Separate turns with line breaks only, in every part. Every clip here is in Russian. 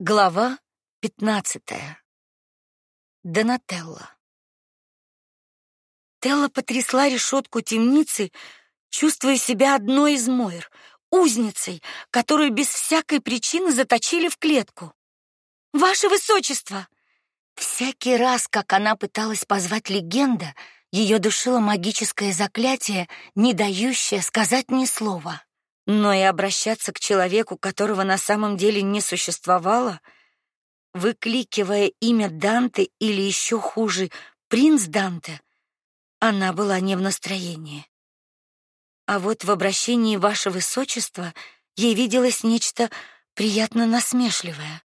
Глава 15. Донателла. Телла потрясла решетку темницы, чувствуя себя одной из Мойр, узницей, которую без всякой причины заточили в клетку. Ваше высочество. Всякий раз, как она пыталась позвать легенда, ее душило магическое заклятие, не дающее сказать ни слова но и обращаться к человеку, которого на самом деле не существовало, выкликивая имя Данте или еще хуже, принц Данте, она была не в настроении. А вот в обращении ваше высочество ей виделось нечто приятно насмешливое.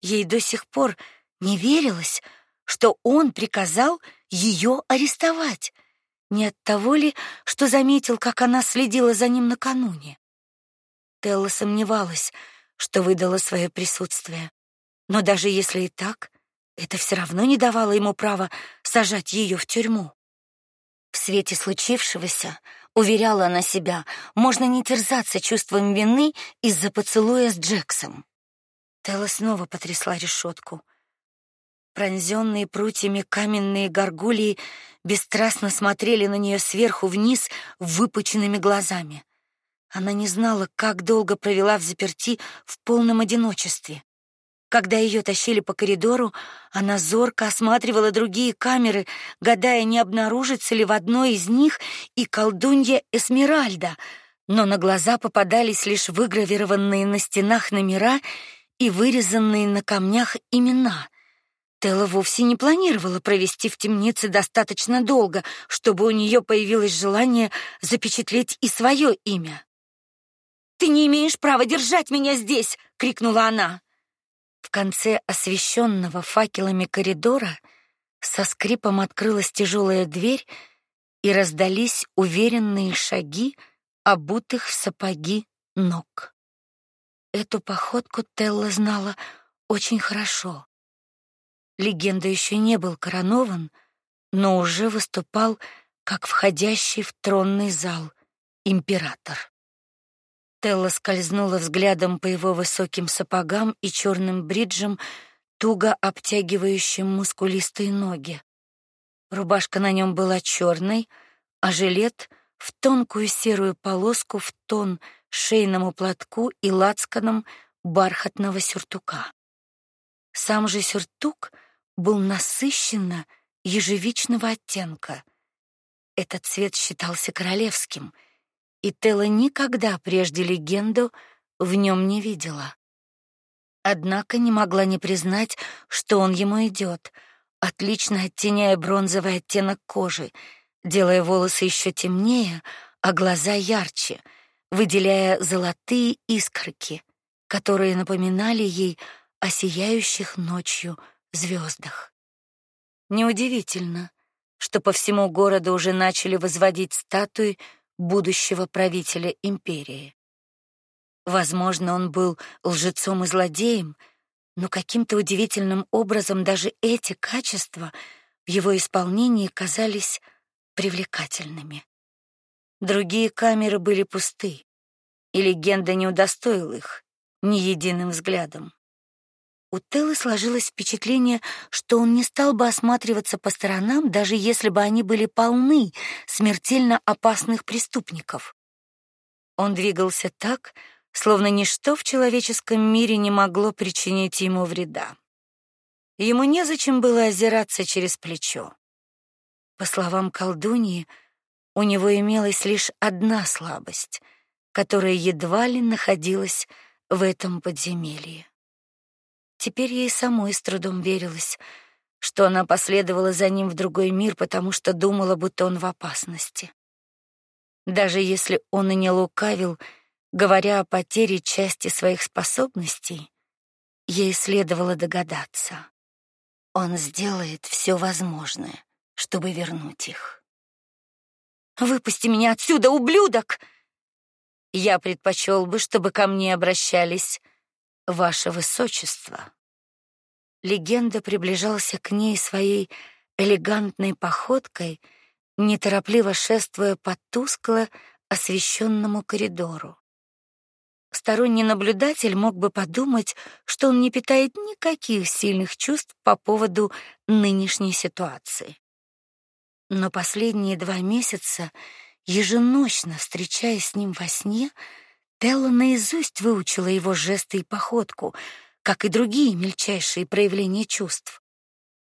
Ей до сих пор не верилось, что он приказал ее арестовать. Не от того ли, что заметил, как она следила за ним накануне? Телла сомневалась, что выдала свое присутствие. Но даже если и так, это все равно не давало ему права сажать ее в тюрьму. В свете случившегося, уверяла она себя, можно не терзаться чувством вины из-за поцелуя с Джексом. Телла снова потрясла решетку — Пронзенные прутьями каменные горгулии бесстрастно смотрели на нее сверху вниз выпученными глазами. Она не знала, как долго провела в заперти в полном одиночестве. Когда ее тащили по коридору, она зорко осматривала другие камеры, гадая, не обнаружится ли в одной из них и колдунья Эсмеральда, но на глаза попадались лишь выгравированные на стенах номера и вырезанные на камнях имена. Телла вовсе не планировала провести в темнице достаточно долго, чтобы у нее появилось желание запечатлеть и свое имя. Ты не имеешь права держать меня здесь, крикнула она. В конце освещенного факелами коридора со скрипом открылась тяжелая дверь, и раздались уверенные шаги обутых в сапоги ног. Эту походку Телла знала очень хорошо. Легенда еще не был коронован, но уже выступал как входящий в тронный зал император. Телла скользнула взглядом по его высоким сапогам и черным бриджам, туго обтягивающим мускулистые ноги. Рубашка на нем была черной, а жилет в тонкую серую полоску в тон шейному платку и лацканам бархатного сюртука. Сам же сюртук — был насыщенно ежевичного оттенка. Этот цвет считался королевским, и Телла никогда прежде легенду в нем не видела. Однако не могла не признать, что он ему идет, отлично оттеняя бронзовый оттенок кожи, делая волосы еще темнее, а глаза ярче, выделяя золотые искорки, которые напоминали ей о сияющих ночью звездах. Неудивительно, что по всему городу уже начали возводить статуи будущего правителя империи. Возможно, он был лжецом и злодеем, но каким-то удивительным образом даже эти качества в его исполнении казались привлекательными. Другие камеры были пусты, и легенда не удостоил их ни единым взглядом. У Теллы сложилось впечатление, что он не стал бы осматриваться по сторонам, даже если бы они были полны смертельно опасных преступников. Он двигался так, словно ничто в человеческом мире не могло причинить ему вреда. Ему незачем было озираться через плечо. По словам колдуньи, у него имелась лишь одна слабость, которая едва ли находилась в этом подземелье. Теперь ей самой с трудом верилось, что она последовала за ним в другой мир, потому что думала, будто он в опасности. Даже если он и не лукавил, говоря о потере части своих способностей, ей следовало догадаться. Он сделает все возможное, чтобы вернуть их. Выпусти меня отсюда, ублюдок! Я предпочел бы, чтобы ко мне обращались ваше высочество. Легенда приближался к ней своей элегантной походкой, неторопливо шествуя по тускло освещенному коридору. Сторонний наблюдатель мог бы подумать, что он не питает никаких сильных чувств по поводу нынешней ситуации. Но последние два месяца, еженочно встречаясь с ним во сне, Телла наизусть выучила его жесты и походку, как и другие мельчайшие проявления чувств.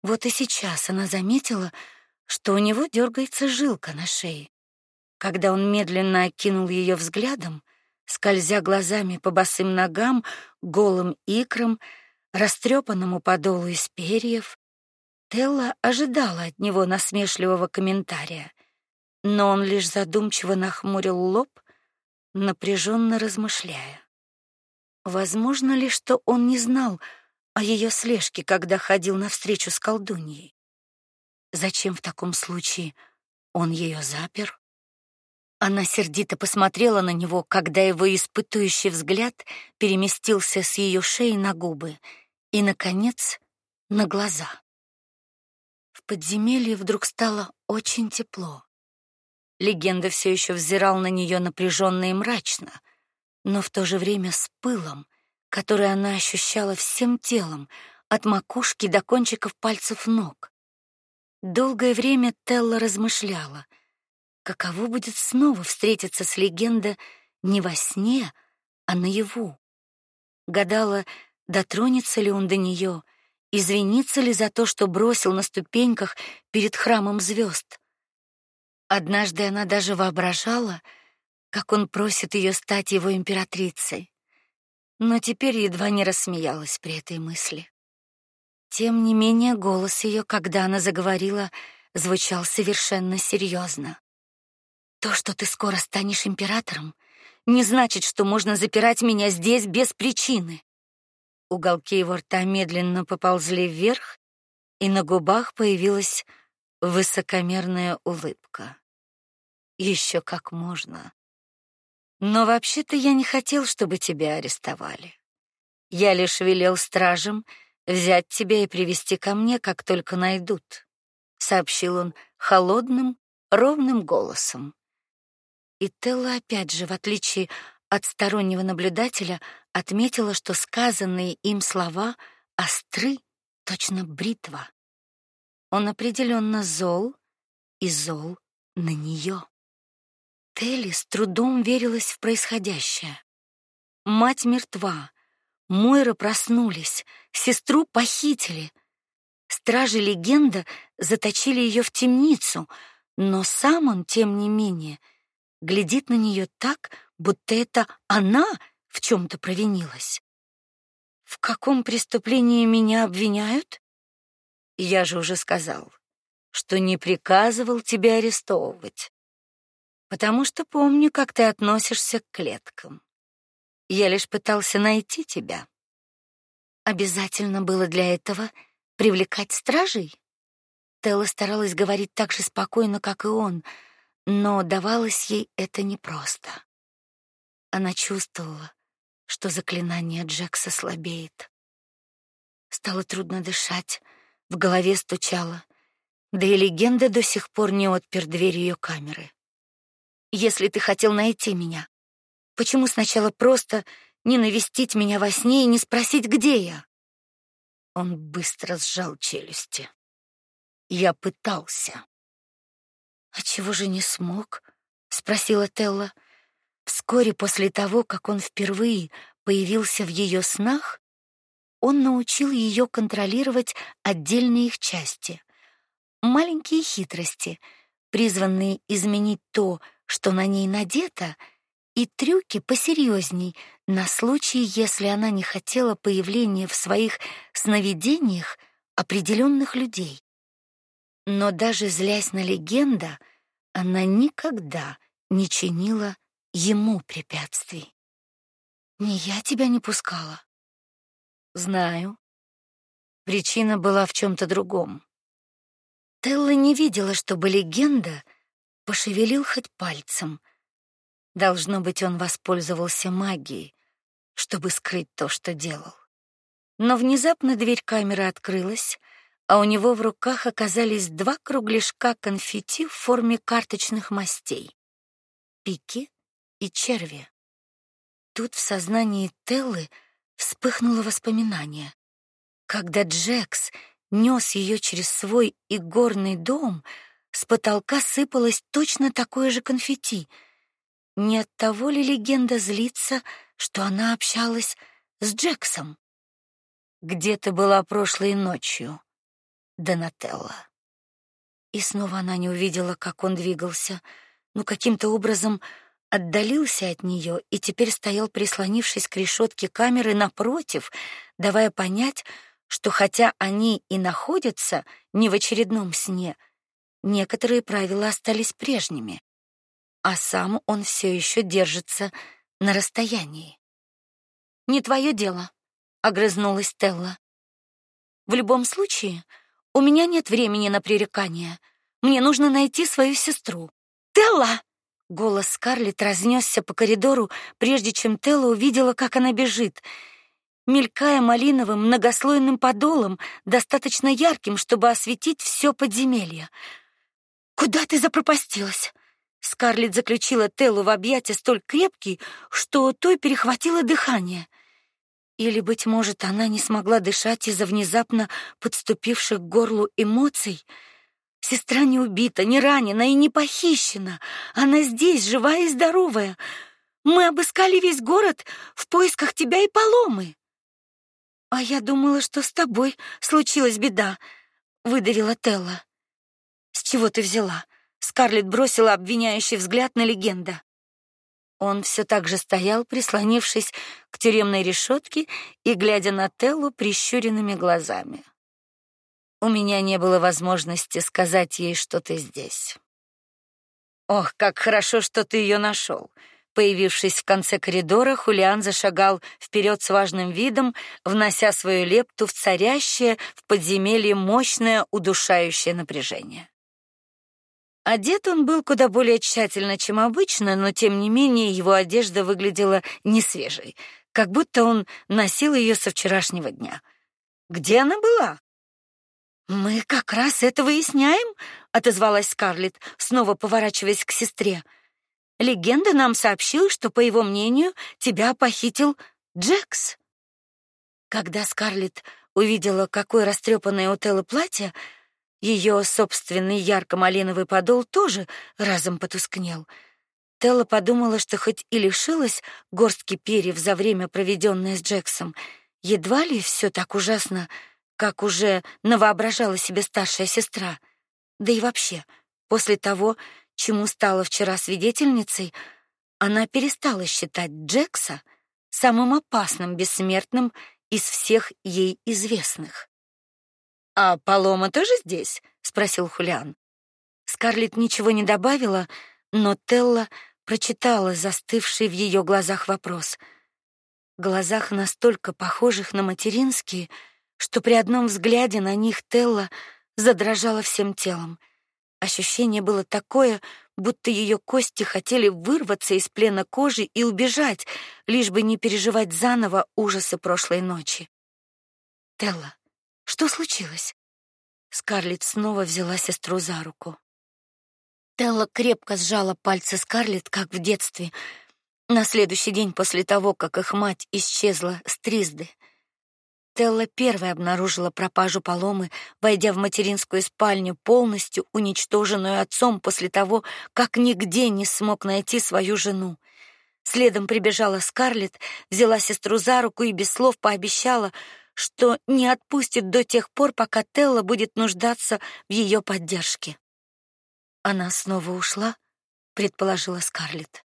Вот и сейчас она заметила, что у него дергается жилка на шее. Когда он медленно окинул ее взглядом, скользя глазами по босым ногам, голым икрам, растрепанному подолу из перьев, Телла ожидала от него насмешливого комментария, но он лишь задумчиво нахмурил лоб, напряженно размышляя. Возможно ли, что он не знал о ее слежке, когда ходил на встречу с колдуньей? Зачем в таком случае он ее запер? Она сердито посмотрела на него, когда его испытующий взгляд переместился с ее шеи на губы и наконец на глаза. В подземелье вдруг стало очень тепло. Легенда все еще взирал на нее напряженно и мрачно, но в то же время с пылом, который она ощущала всем телом, от макушки до кончиков пальцев ног. Долгое время Телла размышляла, каково будет снова встретиться с легендой не во сне, а наяву. Гадала, дотронется ли он до нее, извинится ли за то, что бросил на ступеньках перед храмом звезд. Однажды она даже воображала, как он просит ее стать его императрицей. Но теперь едва не рассмеялась при этой мысли. Тем не менее, голос ее, когда она заговорила, звучал совершенно серьезно. То, что ты скоро станешь императором, не значит, что можно запирать меня здесь без причины. Уголки его рта медленно поползли вверх, и на губах появилась высокомерная улыбка. Еще как можно. Но вообще-то я не хотел, чтобы тебя арестовали. Я лишь велел стражам взять тебя и привести ко мне, как только найдут, сообщил он холодным, ровным голосом. И Телла опять же, в отличие от стороннего наблюдателя, отметила, что сказанные им слова остры, точно бритва. Он определенно зол, и зол на нее. Телли с трудом верилась в происходящее. Мать мертва, Мойра проснулись, сестру похитили. Стражи легенда заточили ее в темницу, но сам он, тем не менее, глядит на нее так, будто это она в чем то провинилась. В каком преступлении меня обвиняют? Я же уже сказал, что не приказывал тебя арестовывать. Потому что помню, как ты относишься к клеткам. Я лишь пытался найти тебя. Обязательно было для этого привлекать стражей? Телла старалась говорить так же спокойно, как и он, но давалось ей это непросто. Она чувствовала, что заклинание Джекса слабеет. Стало трудно дышать, в голове стучало, да и легенда до сих пор не отпер дверь ее камеры. Если ты хотел найти меня, почему сначала просто не навестить меня во сне и не спросить, где я? Он быстро сжал челюсти. Я пытался. А чего же не смог? спросила Телла. Вскоре после того, как он впервые появился в ее снах, он научил ее контролировать отдельные их части. Маленькие хитрости, призванные изменить то, что на ней надето, и трюки посерьезней на случай, если она не хотела появления в своих сновидениях определенных людей. Но даже злясь на легенда, она никогда не чинила ему препятствий. Не я тебя не пускала. Знаю. Причина была в чем то другом. Телла не видела, чтобы легенда пошевелил хоть пальцем. Должно быть, он воспользовался магией, чтобы скрыть то, что делал. Но внезапно дверь камеры открылась, а у него в руках оказались два кругляшка конфетти в форме карточных мастей: пики и черви. тут в сознании Теллы вспыхнуло воспоминание. Когда Джекс нес ее через свой игорный дом, с потолка сыпалось точно такое же конфетти. Не от того ли легенда злится, что она общалась с Джексом? Где ты была прошлой ночью, Донателла? И снова она не увидела, как он двигался, но каким-то образом отдалился от нее и теперь стоял, прислонившись к решетке камеры напротив, давая понять, что хотя они и находятся не в очередном сне, некоторые правила остались прежними, а сам он все еще держится на расстоянии. Не твое дело, огрызнулась Телла. В любом случае, у меня нет времени на пререкания. Мне нужно найти свою сестру. Телла! Голос Скарлетт разнесся по коридору, прежде чем Телла увидела, как она бежит мелькая малиновым многослойным подолом, достаточно ярким, чтобы осветить все подземелье. Куда ты запропастилась? Скарлетт заключила Теллу в объятия столь крепкие, что той перехватило дыхание. Или быть может, она не смогла дышать из-за внезапно подступивших к горлу эмоций. Сестра не убита, не ранена и не похищена. Она здесь, живая и здоровая. Мы обыскали весь город в поисках тебя и Поломы. А я думала, что с тобой случилась беда, выдавила Телла. С чего ты взяла? Скарлетт бросила обвиняющий взгляд на легенда. Он все так же стоял, прислонившись к тюремной решетке и глядя на Теллу прищуренными глазами. У меня не было возможности сказать ей, что ты здесь. Ох, как хорошо, что ты ее нашел. Появившись в конце коридора, Хулиан зашагал вперед с важным видом, внося свою лепту в царящее в подземелье мощное удушающее напряжение. Одет он был куда более тщательно, чем обычно, но тем не менее его одежда выглядела не свежей, как будто он носил ее со вчерашнего дня. Где она была? Мы как раз это выясняем, отозвалась Скарлетт, снова поворачиваясь к сестре. Легенда нам сообщил, что, по его мнению, тебя похитил Джекс. Когда Скарлетт увидела, какое растрепанное у Теллы платье, ее собственный ярко-малиновый подол тоже разом потускнел. Телла подумала, что хоть и лишилась горстки перьев за время, проведенное с Джексом, едва ли все так ужасно, как уже навоображала себе старшая сестра. Да и вообще, после того, чему стала вчера свидетельницей, она перестала считать Джекса самым опасным бессмертным из всех ей известных. А Палома тоже здесь? спросил Хулиан. Скарлетт ничего не добавила, но Телла прочитала застывший в ее глазах вопрос. Глазах настолько похожих на материнские, что при одном взгляде на них Телла задрожала всем телом. Ощущение было такое, будто ее кости хотели вырваться из плена кожи и убежать, лишь бы не переживать заново ужасы прошлой ночи. Телла, что случилось? Скарлетт снова взяла сестру за руку. Телла крепко сжала пальцы Скарлетт, как в детстве, на следующий день после того, как их мать исчезла с Тризды. Телла первая обнаружила пропажу Поломы, войдя в материнскую спальню, полностью уничтоженную отцом после того, как нигде не смог найти свою жену. Следом прибежала Скарлетт, взяла сестру за руку и без слов пообещала, что не отпустит до тех пор, пока Телла будет нуждаться в ее поддержке. Она снова ушла, предположила Скарлетт.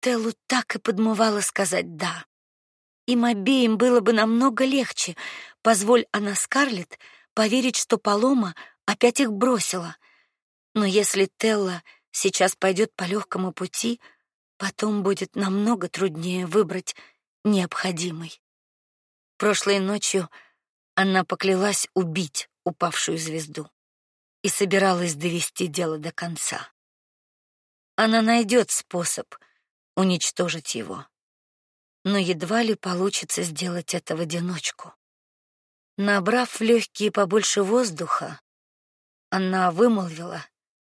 Теллу так и подмывало сказать да. Им обеим было бы намного легче, позволь она Скарлетт поверить, что Палома опять их бросила. Но если Телла сейчас пойдет по легкому пути, потом будет намного труднее выбрать необходимый. Прошлой ночью она поклялась убить упавшую звезду и собиралась довести дело до конца. Она найдет способ уничтожить его но едва ли получится сделать это в одиночку. Набрав в легкие побольше воздуха, она вымолвила,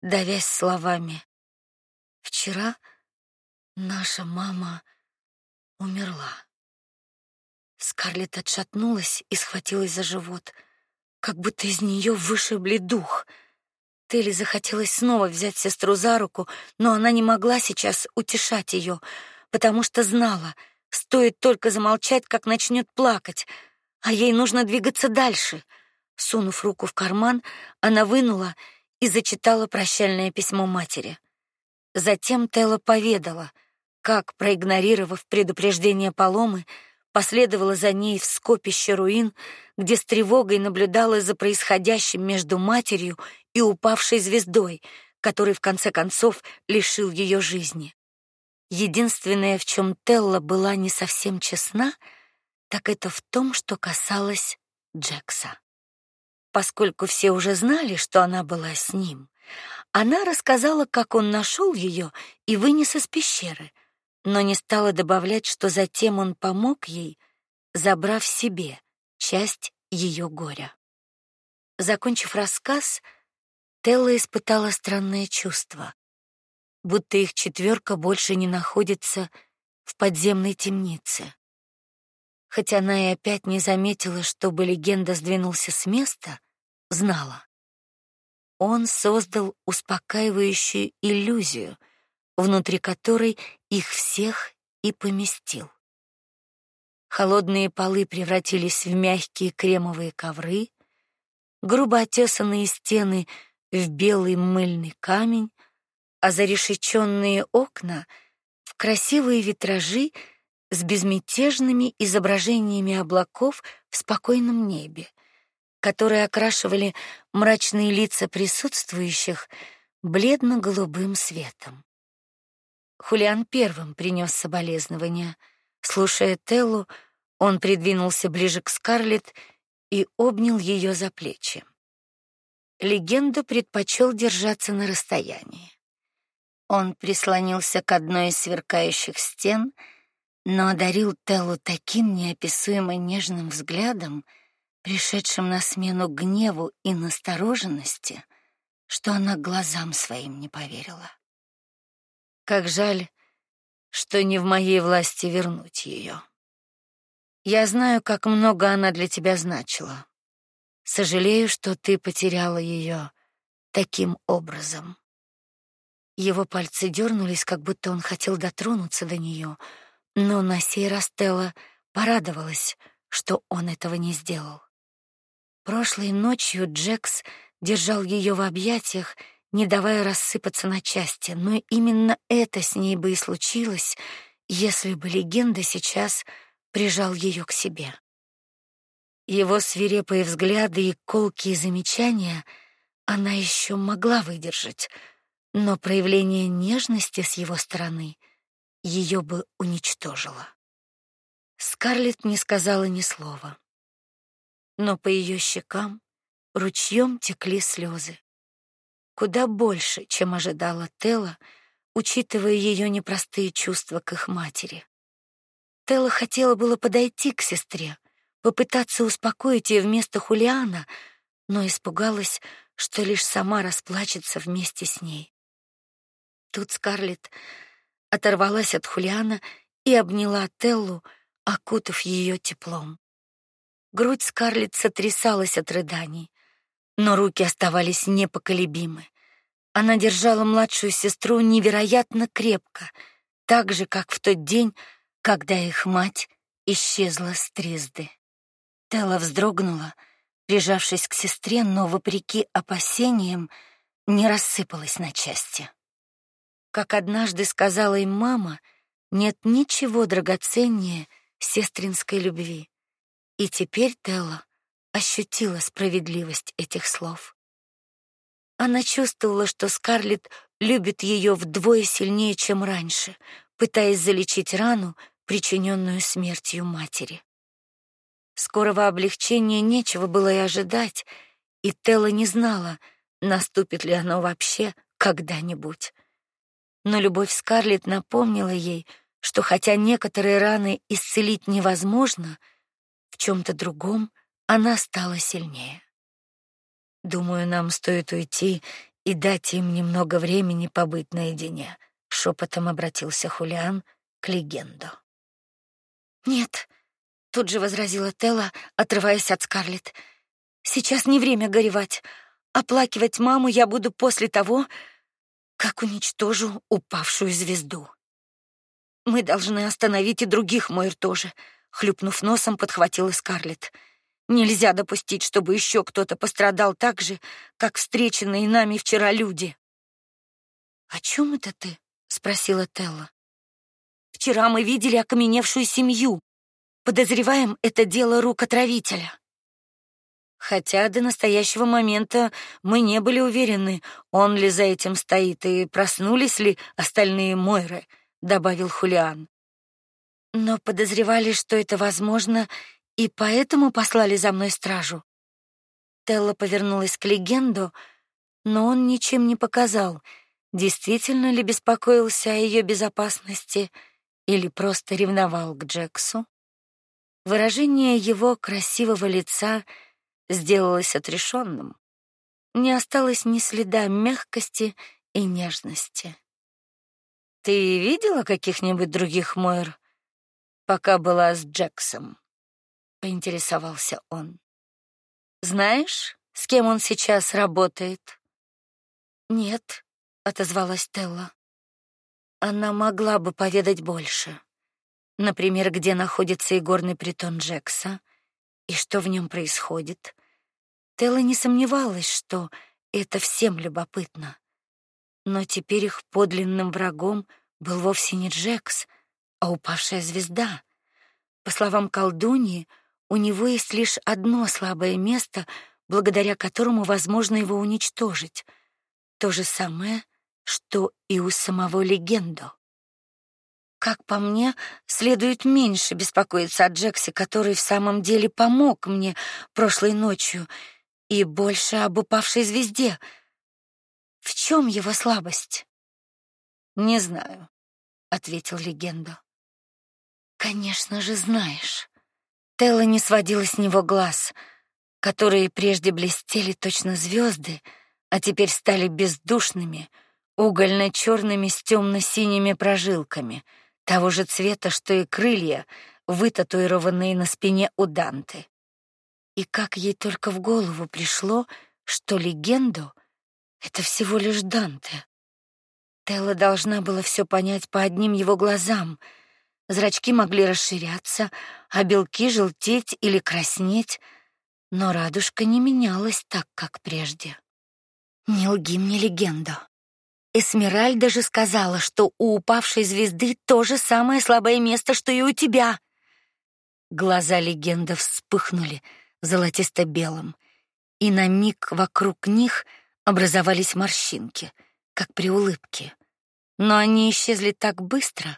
давясь словами: "Вчера наша мама умерла. Скарлетт отшатнулась и схватилась за живот, как будто из нее вышибли дух. Телли захотелось снова взять сестру за руку, но она не могла сейчас утешать ее, потому что знала, стоит только замолчать, как начнет плакать, а ей нужно двигаться дальше. Сунув руку в карман, она вынула и зачитала прощальное письмо матери. Затем Телла поведала, как, проигнорировав предупреждение Поломы, последовала за ней в скопище руин, где с тревогой наблюдала за происходящим между матерью и упавшей звездой, который в конце концов лишил ее жизни. Единственное, в чем Телла была не совсем честна, так это в том, что касалось Джекса. Поскольку все уже знали, что она была с ним, она рассказала, как он нашел ее и вынес из пещеры, но не стала добавлять, что затем он помог ей, забрав себе часть ее горя. Закончив рассказ, Телла испытала странное чувство, будто их четверка больше не находится в подземной темнице. Хотя она и опять не заметила, чтобы легенда сдвинулся с места, знала. Он создал успокаивающую иллюзию, внутри которой их всех и поместил. Холодные полы превратились в мягкие кремовые ковры, грубо отесанные стены в белый мыльный камень, а зарешеченные окна в красивые витражи с безмятежными изображениями облаков в спокойном небе которые окрашивали мрачные лица присутствующих бледно-голубым светом. Хулиан первым принес соболезнования. Слушая Теллу, он придвинулся ближе к Скарлетт и обнял ее за плечи. Легенду предпочел держаться на расстоянии. Он прислонился к одной из сверкающих стен, но одарил Теллу таким неописуемо нежным взглядом, пришедшим на смену гневу и настороженности, что она глазам своим не поверила. Как жаль, что не в моей власти вернуть ее. Я знаю, как много она для тебя значила. Сожалею, что ты потеряла ее таким образом. Его пальцы дернулись, как будто он хотел дотронуться до нее, но на сей раз Телла порадовалась, что он этого не сделал. Прошлой ночью Джекс держал ее в объятиях, не давая рассыпаться на части, но именно это с ней бы и случилось, если бы легенда сейчас прижал ее к себе. Его свирепые взгляды и колкие замечания она еще могла выдержать, но проявление нежности с его стороны ее бы уничтожило. Скарлетт не сказала ни слова но по ее щекам ручьем текли слезы. Куда больше, чем ожидала Тела, учитывая ее непростые чувства к их матери. Тела хотела было подойти к сестре, попытаться успокоить ее вместо Хулиана, но испугалась, что лишь сама расплачется вместе с ней. Тут Скарлетт оторвалась от Хулиана и обняла Теллу, окутав ее теплом. Грудь Скарлетт сотрясалась от рыданий, но руки оставались непоколебимы. Она держала младшую сестру невероятно крепко, так же, как в тот день, когда их мать исчезла с Трезды. Телла вздрогнула, прижавшись к сестре, но вопреки опасениям не рассыпалась на части. Как однажды сказала им мама, нет ничего драгоценнее сестринской любви. И теперь Телла ощутила справедливость этих слов. Она чувствовала, что Скарлетт любит ее вдвое сильнее, чем раньше, пытаясь залечить рану, причиненную смертью матери. Скорого облегчения нечего было и ожидать, и Телла не знала, наступит ли оно вообще когда-нибудь. Но любовь Скарлетт напомнила ей, что хотя некоторые раны исцелить невозможно, — в чем то другом она стала сильнее. Думаю, нам стоит уйти и дать им немного времени побыть наедине, шепотом обратился Хулиан к легенду. Нет, тут же возразила Телла, отрываясь от Скарлетт. Сейчас не время горевать. Оплакивать маму я буду после того, как уничтожу упавшую звезду. Мы должны остановить и других Мойр тоже, хлюпнув носом, подхватила Скарлетт. Нельзя допустить, чтобы еще кто-то пострадал так же, как встреченные нами вчера люди. О чем это ты? спросила Телла. Вчера мы видели окаменевшую семью. Подозреваем, это дело рук отравителя. Хотя до настоящего момента мы не были уверены, он ли за этим стоит и проснулись ли остальные Мойры, добавил Хулиан. Но подозревали, что это возможно, и поэтому послали за мной стражу. Телла повернулась к легенду, но он ничем не показал, действительно ли беспокоился о ее безопасности или просто ревновал к Джексу. Выражение его красивого лица сделалось отрешенным. Не осталось ни следа мягкости и нежности. Ты видела каких-нибудь других Мойр, пока была с Джексом? поинтересовался он. Знаешь, с кем он сейчас работает? Нет, отозвалась Телла. Она могла бы поведать больше. Например, где находится игорный притон Джекса и что в нем происходит. Телла не сомневалась, что это всем любопытно. Но теперь их подлинным врагом был вовсе не Джекс, а упавшая звезда. По словам колдуньи, у него есть лишь одно слабое место, благодаря которому возможно его уничтожить. То же самое, что и у самого легенду. Как по мне, следует меньше беспокоиться о Джексе, который в самом деле помог мне прошлой ночью, и больше об упавшей звезде. В чем его слабость? Не знаю, ответил легенда. Конечно же, знаешь. Телла не сводила с него глаз, которые прежде блестели точно звезды, а теперь стали бездушными, угольно черными с темно синими прожилками, того же цвета, что и крылья, вытатуированные на спине у Данты. И как ей только в голову пришло, что легенду это всего лишь Данте. Телла должна была все понять по одним его глазам — Зрачки могли расширяться, а белки желтеть или краснеть, но радужка не менялась так, как прежде. Не лги мне легенду. Эсмеральда же сказала, что у упавшей звезды то же самое слабое место, что и у тебя. Глаза легенды вспыхнули золотисто-белым, и на миг вокруг них образовались морщинки, как при улыбке. Но они исчезли так быстро,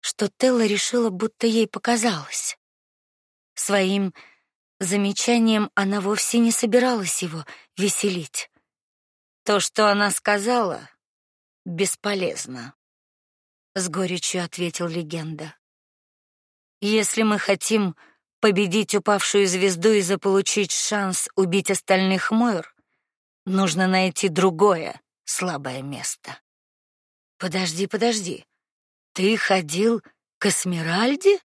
что Телла решила, будто ей показалось. Своим замечанием она вовсе не собиралась его веселить. То, что она сказала, бесполезно, с горечью ответил легенда. Если мы хотим победить упавшую звезду и заполучить шанс убить остальных Мойр, нужно найти другое слабое место. Подожди, подожди. Ты ходил к Эсмеральде?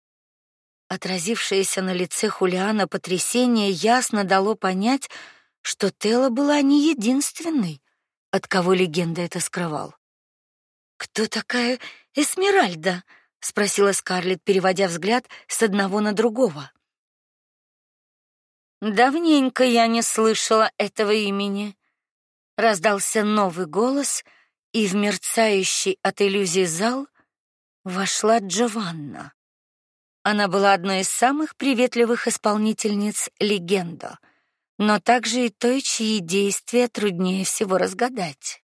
Отразившееся на лице Хулиана потрясение ясно дало понять, что Тела была не единственной, от кого легенда это скрывал. Кто такая Эсмеральда? спросила Скарлетт, переводя взгляд с одного на другого. Давненько я не слышала этого имени. Раздался новый голос, и в мерцающий от иллюзии зал вошла Джованна. Она была одной из самых приветливых исполнительниц легенда, но также и той, чьи действия труднее всего разгадать.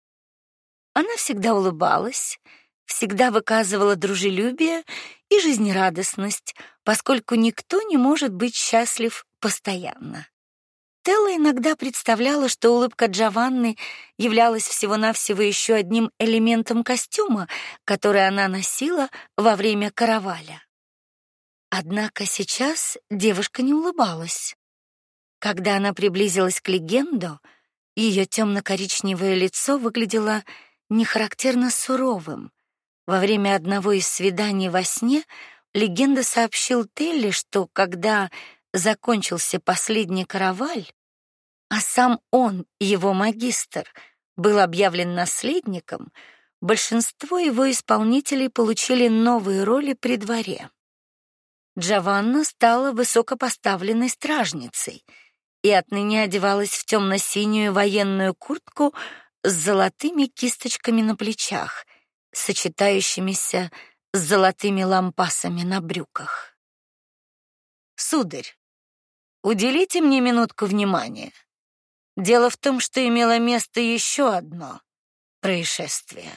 Она всегда улыбалась, всегда выказывала дружелюбие и жизнерадостность, поскольку никто не может быть счастлив постоянно. Телла иногда представляла, что улыбка Джованны являлась всего-навсего еще одним элементом костюма, который она носила во время караваля. Однако сейчас девушка не улыбалась. Когда она приблизилась к легенду, ее темно-коричневое лицо выглядело нехарактерно суровым. Во время одного из свиданий во сне Легенда сообщил Телли, что когда закончился последний караваль, а сам он, его магистр, был объявлен наследником, большинство его исполнителей получили новые роли при дворе. Джованна стала высокопоставленной стражницей и отныне одевалась в темно синюю военную куртку с золотыми кисточками на плечах, сочетающимися с золотыми лампасами на брюках. Сударь, уделите мне минутку внимания. Дело в том, что имело место еще одно происшествие.